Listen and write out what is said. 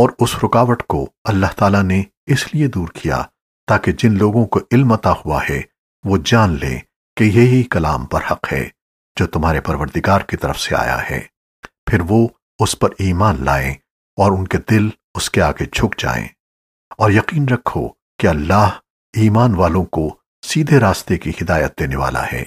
اور اس رکاوٹ کو اللہ تعالیٰ نے اس لیے دور کیا تاکہ جن لوگوں کو علم عطا ہوا ہے، وہ جان لیں کہ یہی کلام پر حق ہے جو تمہارے پروردگار کی طرف سے آیا ہے۔ پھر وہ اس پر ایمان لائیں اور ان کے دل اس کے آگے جھک جائیں۔ اور یقین رکھو کہ اللہ ایمان والوں کو سیدھے راستے کی ہدایت دینے والا ہے۔